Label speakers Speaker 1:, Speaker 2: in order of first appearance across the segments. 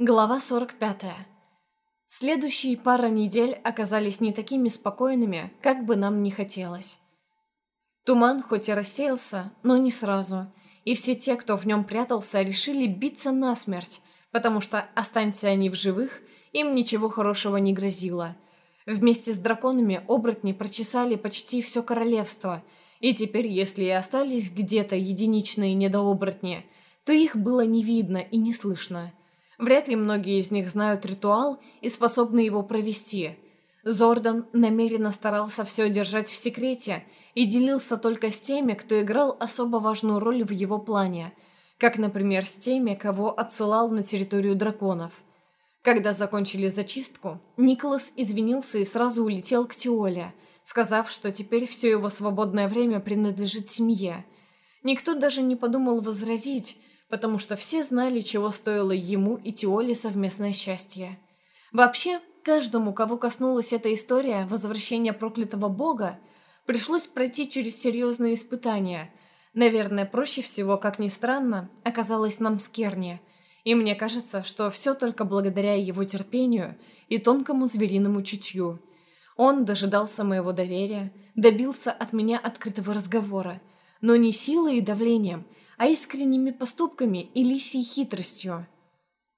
Speaker 1: Глава 45. Следующие пара недель оказались не такими спокойными, как бы нам не хотелось. Туман хоть и рассеялся, но не сразу, и все те, кто в нем прятался, решили биться насмерть, потому что, останься они в живых, им ничего хорошего не грозило. Вместе с драконами оборотни прочесали почти все королевство, и теперь, если и остались где-то единичные недооборотни, то их было не видно и не слышно – Вряд ли многие из них знают ритуал и способны его провести. Зордан намеренно старался все держать в секрете и делился только с теми, кто играл особо важную роль в его плане, как, например, с теми, кого отсылал на территорию драконов. Когда закончили зачистку, Николас извинился и сразу улетел к Теоле, сказав, что теперь все его свободное время принадлежит семье. Никто даже не подумал возразить, потому что все знали, чего стоило ему и Теоле совместное счастье. Вообще, каждому, кого коснулась эта история возвращения проклятого бога, пришлось пройти через серьезные испытания. Наверное, проще всего, как ни странно, оказалось нам с Керни. И мне кажется, что все только благодаря его терпению и тонкому звериному чутью. Он дожидался моего доверия, добился от меня открытого разговора, но не силой и давлением – а искренними поступками и лисьей хитростью.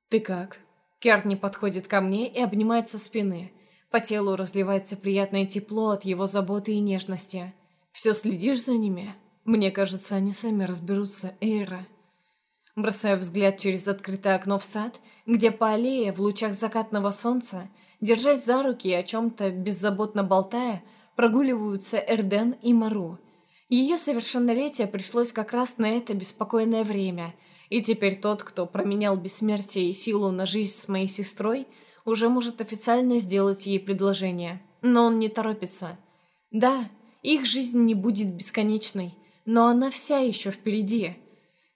Speaker 1: «Ты как?» Керт подходит ко мне и обнимает со спины. По телу разливается приятное тепло от его заботы и нежности. «Все следишь за ними?» «Мне кажется, они сами разберутся, Эйра». Бросаю взгляд через открытое окно в сад, где по аллее в лучах закатного солнца, держась за руки и о чем-то беззаботно болтая, прогуливаются Эрден и Мару – ее совершеннолетие пришлось как раз на это беспокойное время, и теперь тот, кто променял бессмертие и силу на жизнь с моей сестрой, уже может официально сделать ей предложение. Но он не торопится. Да, их жизнь не будет бесконечной, но она вся еще впереди.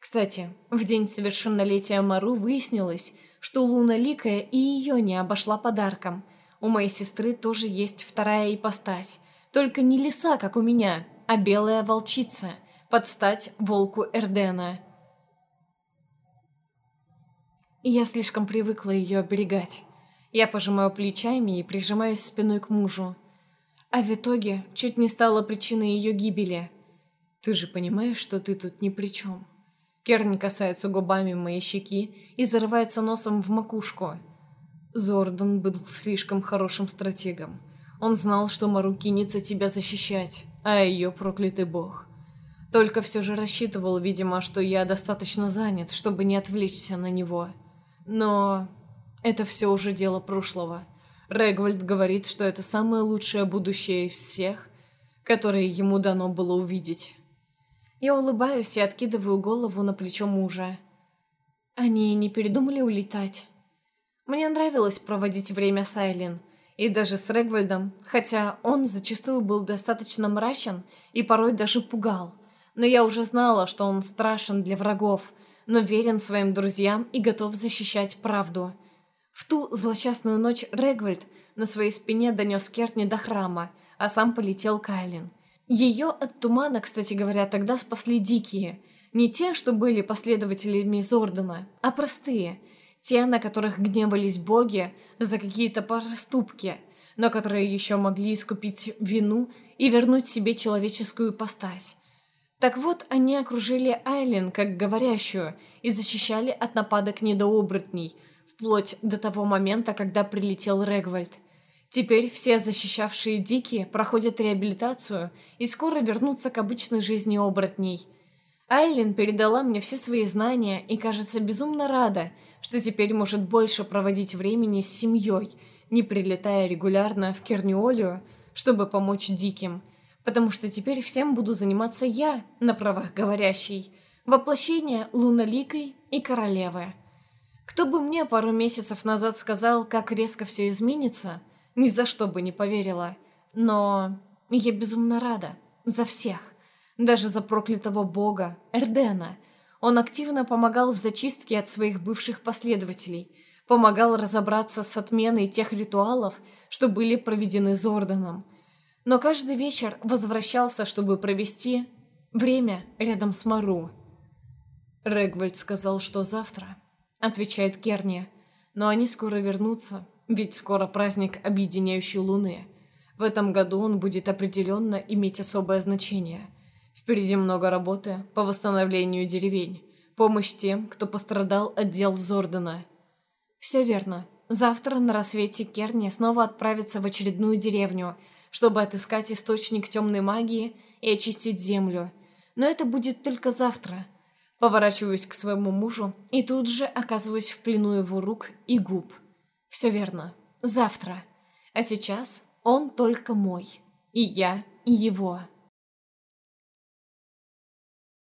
Speaker 1: Кстати, в день совершеннолетия Мару выяснилось, что Луна Ликая и ее не обошла подарком. У моей сестры тоже есть вторая ипостась, только не лиса, как у меня, а белая волчица, под стать волку Эрдена. Я слишком привыкла ее оберегать. Я пожимаю плечами и прижимаюсь спиной к мужу. А в итоге чуть не стала причиной ее гибели. Ты же понимаешь, что ты тут ни при чем. Керн касается губами моей щеки и зарывается носом в макушку. Зордан был слишком хорошим стратегом. Он знал, что Мару кинется тебя защищать а ее проклятый бог. Только все же рассчитывал, видимо, что я достаточно занят, чтобы не отвлечься на него. Но это все уже дело прошлого. Регвальд говорит, что это самое лучшее будущее из всех, которые ему дано было увидеть. Я улыбаюсь и откидываю голову на плечо мужа. Они не передумали улетать? Мне нравилось проводить время с Айлин – и даже с Регвальдом, хотя он зачастую был достаточно мрачен и порой даже пугал. Но я уже знала, что он страшен для врагов, но верен своим друзьям и готов защищать правду. В ту злосчастную ночь Регвальд на своей спине донес Кертни до храма, а сам полетел Кайлин. Ее от тумана, кстати говоря, тогда спасли дикие. Не те, что были последователями Зордана, а простые – те, на которых гневались боги за какие-то проступки, но которые еще могли искупить вину и вернуть себе человеческую постась. Так вот, они окружили Айлен как говорящую и защищали от нападок недооборотней, вплоть до того момента, когда прилетел Регвальд. Теперь все защищавшие дикие проходят реабилитацию и скоро вернутся к обычной жизни оборотней – Айлин передала мне все свои знания и, кажется, безумно рада, что теперь может больше проводить времени с семьей, не прилетая регулярно в Керниолию, чтобы помочь диким, потому что теперь всем буду заниматься я, на правах говорящей, воплощение луноликой и королевы. Кто бы мне пару месяцев назад сказал, как резко все изменится, ни за что бы не поверила, но я безумно рада за всех. Даже за проклятого бога, Эрдена. Он активно помогал в зачистке от своих бывших последователей, помогал разобраться с отменой тех ритуалов, что были проведены Зорданом. Но каждый вечер возвращался, чтобы провести время рядом с Мару. Регвальд сказал, что завтра, отвечает Керни. Но они скоро вернутся, ведь скоро праздник объединяющей Луны. В этом году он будет определенно иметь особое значение. Впереди много работы по восстановлению деревень, помощь тем, кто пострадал от дел Зордена. Все верно. Завтра на рассвете Керни снова отправится в очередную деревню, чтобы отыскать источник темной магии и очистить землю. Но это будет только завтра. Поворачиваюсь к своему мужу и тут же оказываюсь в плену его рук и губ. Все верно. Завтра. А сейчас он только мой. И я его.